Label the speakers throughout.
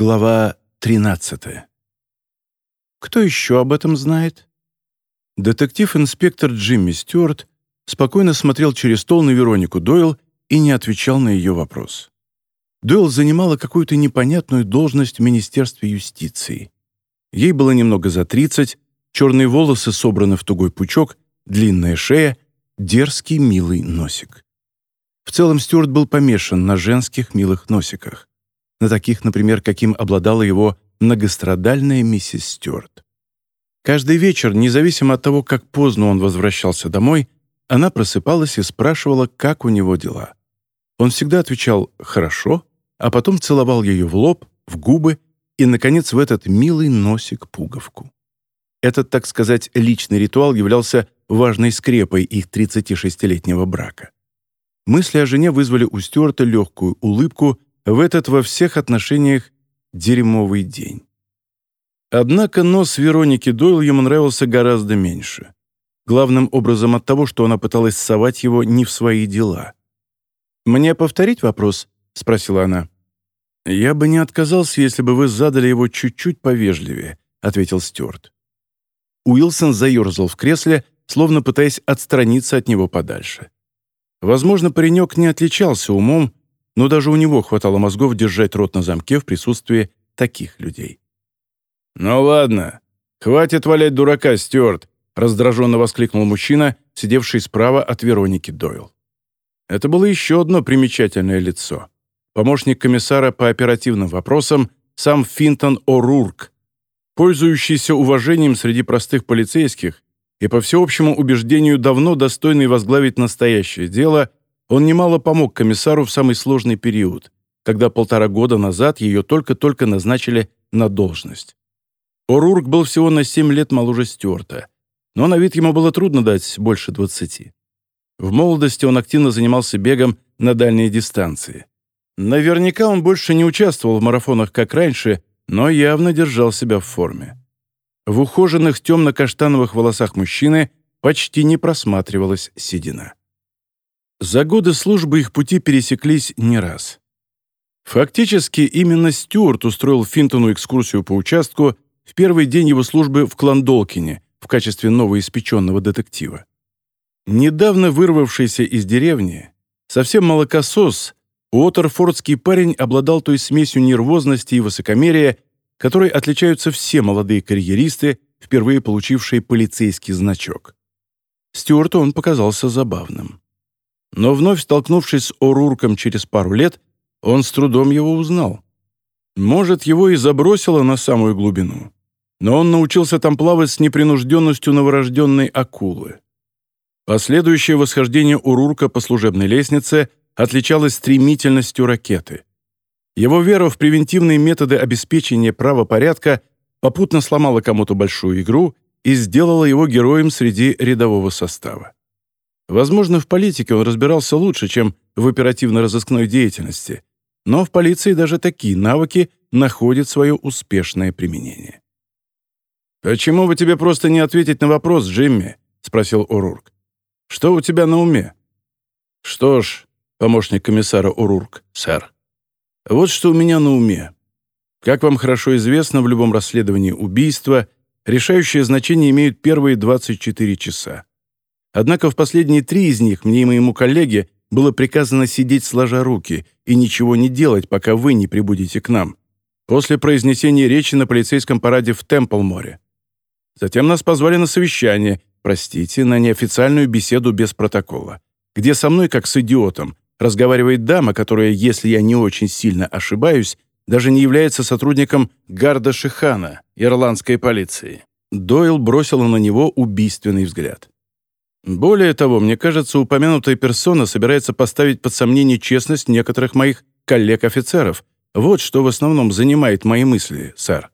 Speaker 1: Глава 13. Кто еще об этом знает? Детектив-инспектор Джимми Стюарт спокойно смотрел через стол на Веронику Дойл и не отвечал на ее вопрос. Дойл занимала какую-то непонятную должность в Министерстве юстиции. Ей было немного за 30, черные волосы собраны в тугой пучок, длинная шея, дерзкий милый носик. В целом Стюарт был помешан на женских милых носиках на таких, например, каким обладала его многострадальная миссис Стюарт. Каждый вечер, независимо от того, как поздно он возвращался домой, она просыпалась и спрашивала, как у него дела. Он всегда отвечал «хорошо», а потом целовал ее в лоб, в губы и, наконец, в этот милый носик пуговку. Этот, так сказать, личный ритуал являлся важной скрепой их 36-летнего брака. Мысли о жене вызвали у Стюарта легкую улыбку в этот во всех отношениях дерьмовый день. Однако нос Вероники Дойл ему нравился гораздо меньше. Главным образом от того, что она пыталась совать его не в свои дела. «Мне повторить вопрос?» — спросила она. «Я бы не отказался, если бы вы задали его чуть-чуть повежливее», — ответил Стюарт. Уилсон заерзал в кресле, словно пытаясь отстраниться от него подальше. Возможно, паренек не отличался умом, но даже у него хватало мозгов держать рот на замке в присутствии таких людей. «Ну ладно, хватит валять дурака, Стюарт!» раздраженно воскликнул мужчина, сидевший справа от Вероники Дойл. Это было еще одно примечательное лицо. Помощник комиссара по оперативным вопросам сам Финтон О'Рурк, пользующийся уважением среди простых полицейских и, по всеобщему убеждению, давно достойный возглавить настоящее дело он немало помог комиссару в самый сложный период, когда полтора года назад ее только-только назначили на должность. О'Рурк был всего на семь лет моложе Стюарта, но на вид ему было трудно дать больше двадцати. В молодости он активно занимался бегом на дальние дистанции. Наверняка он больше не участвовал в марафонах, как раньше, но явно держал себя в форме. В ухоженных темно-каштановых волосах мужчины почти не просматривалась седина. За годы службы их пути пересеклись не раз. Фактически, именно Стюарт устроил Финтону экскурсию по участку в первый день его службы в Кландолкине в качестве новоиспеченного детектива. Недавно вырвавшийся из деревни, совсем молокосос, Уотерфордский парень обладал той смесью нервозности и высокомерия, которой отличаются все молодые карьеристы, впервые получившие полицейский значок. Стюарту он показался забавным. Но вновь столкнувшись с Орурком через пару лет, он с трудом его узнал. Может, его и забросило на самую глубину, но он научился там плавать с непринужденностью новорожденной акулы. Последующее восхождение Урурка по служебной лестнице отличалось стремительностью ракеты. Его вера в превентивные методы обеспечения правопорядка попутно сломала кому-то большую игру и сделала его героем среди рядового состава. Возможно, в политике он разбирался лучше, чем в оперативно-розыскной деятельности, но в полиции даже такие навыки находят свое успешное применение. «Почему бы тебе просто не ответить на вопрос, Джимми?» — спросил О'Рурк. «Что у тебя на уме?» «Что ж, помощник комиссара О'Рурк, сэр, вот что у меня на уме. Как вам хорошо известно, в любом расследовании убийства решающее значение имеют первые 24 часа. Однако в последние три из них мне и моему коллеге было приказано сидеть сложа руки и ничего не делать, пока вы не прибудете к нам, после произнесения речи на полицейском параде в Темплморе. Затем нас позвали на совещание, простите, на неофициальную беседу без протокола, где со мной, как с идиотом, разговаривает дама, которая, если я не очень сильно ошибаюсь, даже не является сотрудником Гарда Шихана, ирландской полиции. Дойл бросила на него убийственный взгляд. Более того, мне кажется, упомянутая персона собирается поставить под сомнение честность некоторых моих коллег-офицеров. Вот что в основном занимает мои мысли, сэр».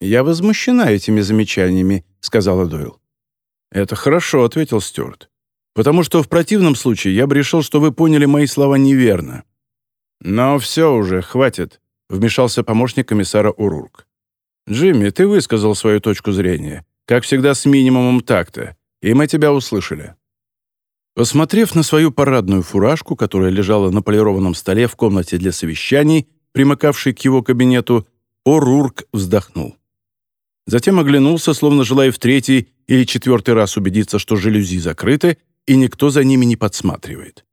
Speaker 1: «Я возмущена этими замечаниями», — сказала Дойл. «Это хорошо», — ответил Стюарт. «Потому что в противном случае я бы решил, что вы поняли мои слова неверно». «Но все уже, хватит», — вмешался помощник комиссара Урурк. «Джимми, ты высказал свою точку зрения, как всегда с минимумом такта и мы тебя услышали». Посмотрев на свою парадную фуражку, которая лежала на полированном столе в комнате для совещаний, примыкавшей к его кабинету, О'Рурк вздохнул. Затем оглянулся, словно желая в третий или четвертый раз убедиться, что жалюзи закрыты и никто за ними не подсматривает.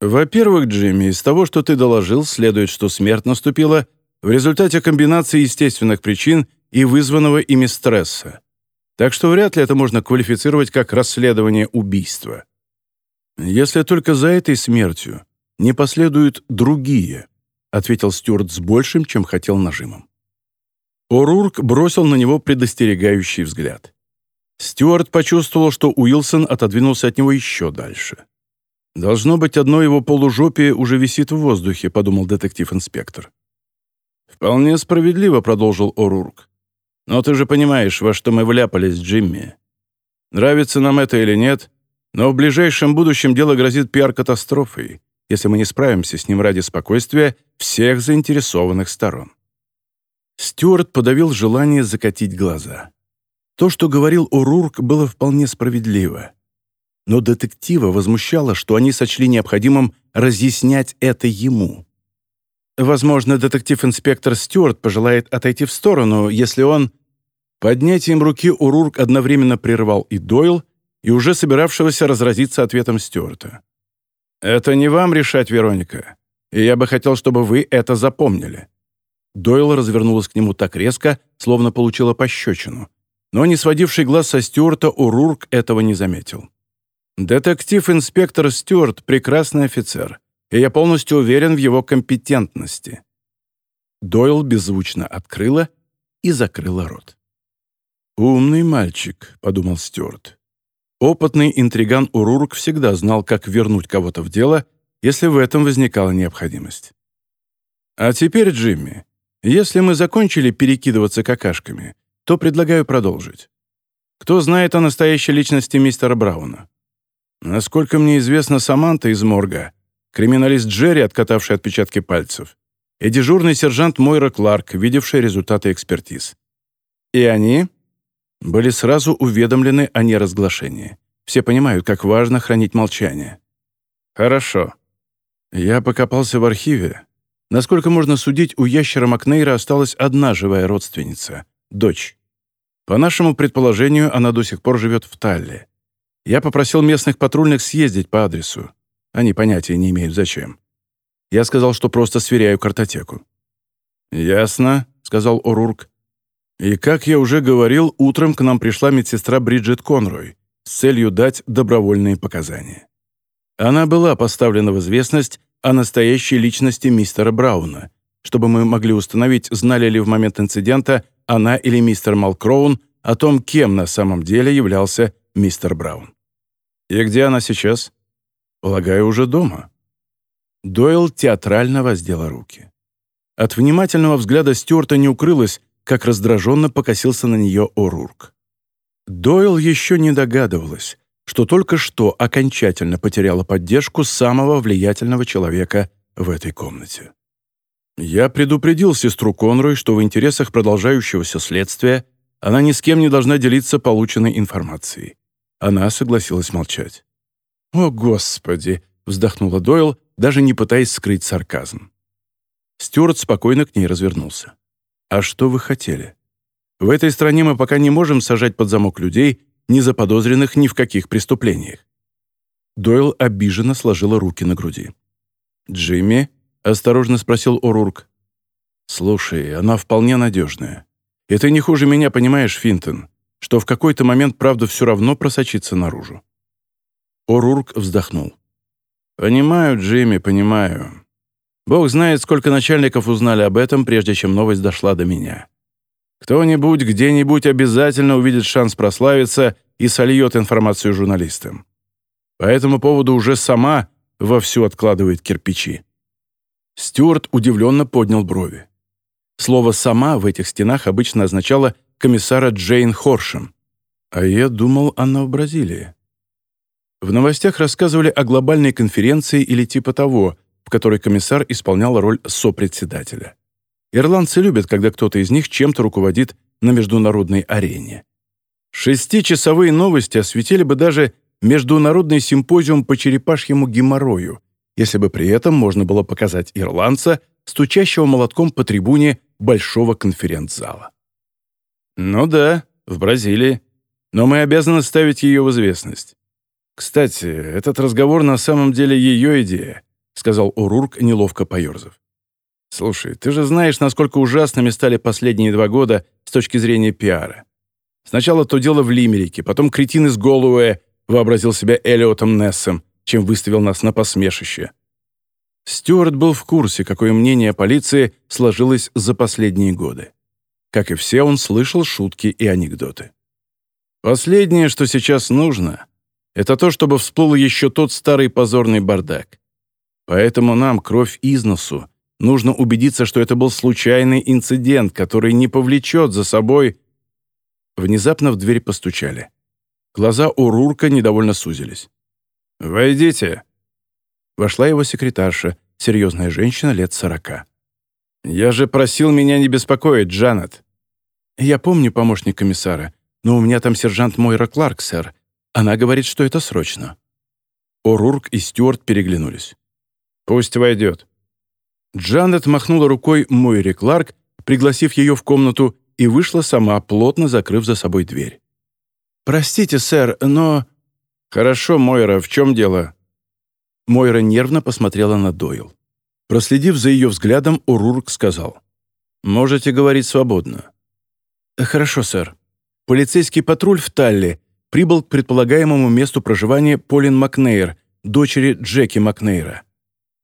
Speaker 1: «Во-первых, Джимми, из того, что ты доложил, следует, что смерть наступила в результате комбинации естественных причин и вызванного ими стресса. Так что вряд ли это можно квалифицировать как расследование убийства. Если только за этой смертью не последуют другие, ответил Стюарт с большим, чем хотел нажимом. О'Рурк бросил на него предостерегающий взгляд. Стюарт почувствовал, что Уилсон отодвинулся от него еще дальше. «Должно быть, одно его полужопие уже висит в воздухе», — подумал детектив-инспектор. «Вполне справедливо», — продолжил О'Рурк. «Но ты же понимаешь, во что мы вляпались, Джимми. Нравится нам это или нет, но в ближайшем будущем дело грозит пиар-катастрофой, если мы не справимся с ним ради спокойствия всех заинтересованных сторон». Стюарт подавил желание закатить глаза. То, что говорил О'Рурк, было вполне справедливо. Но детектива возмущало, что они сочли необходимым разъяснять это ему. Возможно, детектив-инспектор Стюарт пожелает отойти в сторону, если он... Поднятием руки Урурк одновременно прервал и Дойл, и уже собиравшегося разразиться ответом Стюарта. «Это не вам решать, Вероника, и я бы хотел, чтобы вы это запомнили». Дойл развернулась к нему так резко, словно получила пощечину. Но не сводивший глаз со Стюарта, Урурк этого не заметил. «Детектив-инспектор Стюарт — прекрасный офицер и я полностью уверен в его компетентности». Дойл беззвучно открыла и закрыла рот. «Умный мальчик», — подумал Стюарт. Опытный интриган Урурк всегда знал, как вернуть кого-то в дело, если в этом возникала необходимость. «А теперь, Джимми, если мы закончили перекидываться какашками, то предлагаю продолжить. Кто знает о настоящей личности мистера Брауна? Насколько мне известно, Саманта из морга криминалист Джерри, откатавший отпечатки пальцев, и дежурный сержант Мойра Кларк, видевший результаты экспертиз. И они были сразу уведомлены о неразглашении. Все понимают, как важно хранить молчание. Хорошо. Я покопался в архиве. Насколько можно судить, у ящера Макнейра осталась одна живая родственница — дочь. По нашему предположению, она до сих пор живет в Талле. Я попросил местных патрульных съездить по адресу. Они понятия не имеют, зачем. Я сказал, что просто сверяю картотеку. «Ясно», — сказал О'Рурк. «И, как я уже говорил, утром к нам пришла медсестра Бриджит Конрой с целью дать добровольные показания. Она была поставлена в известность о настоящей личности мистера Брауна, чтобы мы могли установить, знали ли в момент инцидента она или мистер Малкроун о том, кем на самом деле являлся мистер Браун. И где она сейчас? Полагаю, уже дома». Дойл театрально воздела руки. От внимательного взгляда Стюарта не укрылось, как раздраженно покосился на нее О'Рурк. Дойл еще не догадывалась, что только что окончательно потеряла поддержку самого влиятельного человека в этой комнате. Я предупредил сестру Конрой, что в интересах продолжающегося следствия она ни с кем не должна делиться полученной информацией. Она согласилась молчать. «О, Господи!» — вздохнула Дойл, даже не пытаясь скрыть сарказм. Стюарт спокойно к ней развернулся. «А что вы хотели? В этой стране мы пока не можем сажать под замок людей, не заподозренных ни в каких преступлениях». Дойл обиженно сложила руки на груди. «Джимми?» — осторожно спросил О'Рурк. «Слушай, она вполне надежная. И ты не хуже меня понимаешь, Финтон, что в какой-то момент правда все равно просочится наружу. О'Рурк вздохнул. «Понимаю, Джимми, понимаю. Бог знает, сколько начальников узнали об этом, прежде чем новость дошла до меня. Кто-нибудь где-нибудь обязательно увидит шанс прославиться и сольет информацию журналистам. По этому поводу уже сама вовсю откладывает кирпичи». Стюарт удивленно поднял брови. Слово «сама» в этих стенах обычно означало комиссара Джейн Хоршем. А я думал, она в Бразилии. В новостях рассказывали о глобальной конференции или типа того, в которой комиссар исполнял роль сопредседателя. Ирландцы любят, когда кто-то из них чем-то руководит на международной арене. Шестичасовые новости осветили бы даже международный симпозиум по черепашьему геморрою, если бы при этом можно было показать ирландца стучащего молотком по трибуне большого конференц-зала. «Ну да, в Бразилии. Но мы обязаны ставить ее в известность. Кстати, этот разговор на самом деле ее идея», сказал Урурк, неловко поерзав. «Слушай, ты же знаешь, насколько ужасными стали последние два года с точки зрения пиара. Сначала то дело в Лимерике, потом кретин из Голуэ вообразил себя Элиотом Нессом, чем выставил нас на посмешище. Стюарт был в курсе, какое мнение полиции сложилось за последние годы. Как и все, он слышал шутки и анекдоты. Последнее, что сейчас нужно, это то, чтобы всплыл еще тот старый позорный бардак. Поэтому нам, кровь из носу, нужно убедиться, что это был случайный инцидент, который не повлечет за собой... Внезапно в дверь постучали. Глаза у Рурка недовольно сузились. «Войдите», Вошла его секретарша, серьезная женщина лет сорока. «Я же просил меня не беспокоить, Джанет». «Я помню, помощник комиссара, но у меня там сержант Мойра Кларк, сэр. Она говорит, что это срочно». О'Рурк и Стюарт переглянулись. «Пусть войдет». Джанет махнула рукой Мойре Кларк, пригласив ее в комнату, и вышла сама, плотно закрыв за собой дверь. «Простите, сэр, но...» «Хорошо, Мойра, в чем дело?» Мойра нервно посмотрела на Дойл. Проследив за ее взглядом, Урурк сказал. «Можете говорить свободно». «Хорошо, сэр. Полицейский патруль в Талле прибыл к предполагаемому месту проживания Полин Макнейр, дочери Джеки Макнейра.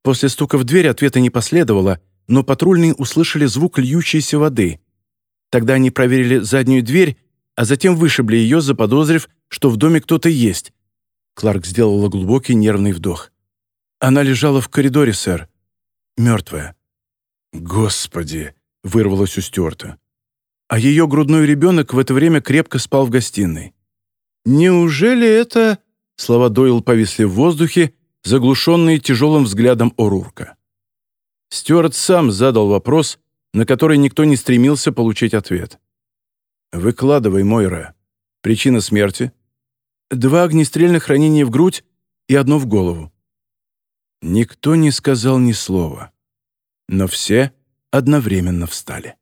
Speaker 1: После стука в дверь ответа не последовало, но патрульные услышали звук льющейся воды. Тогда они проверили заднюю дверь, а затем вышибли ее, заподозрив, что в доме кто-то есть. Кларк сделала глубокий нервный вдох. Она лежала в коридоре, сэр. Мертвая. Господи! Вырвалось у Стюарта. А ее грудной ребенок в это время крепко спал в гостиной. Неужели это... Слова Дойл повисли в воздухе, заглушенные тяжелым взглядом Орурка. Стюарт сам задал вопрос, на который никто не стремился получить ответ. «Выкладывай, Мойра. Причина смерти?» «Два огнестрельных ранения в грудь и одно в голову. Никто не сказал ни слова, но все одновременно встали.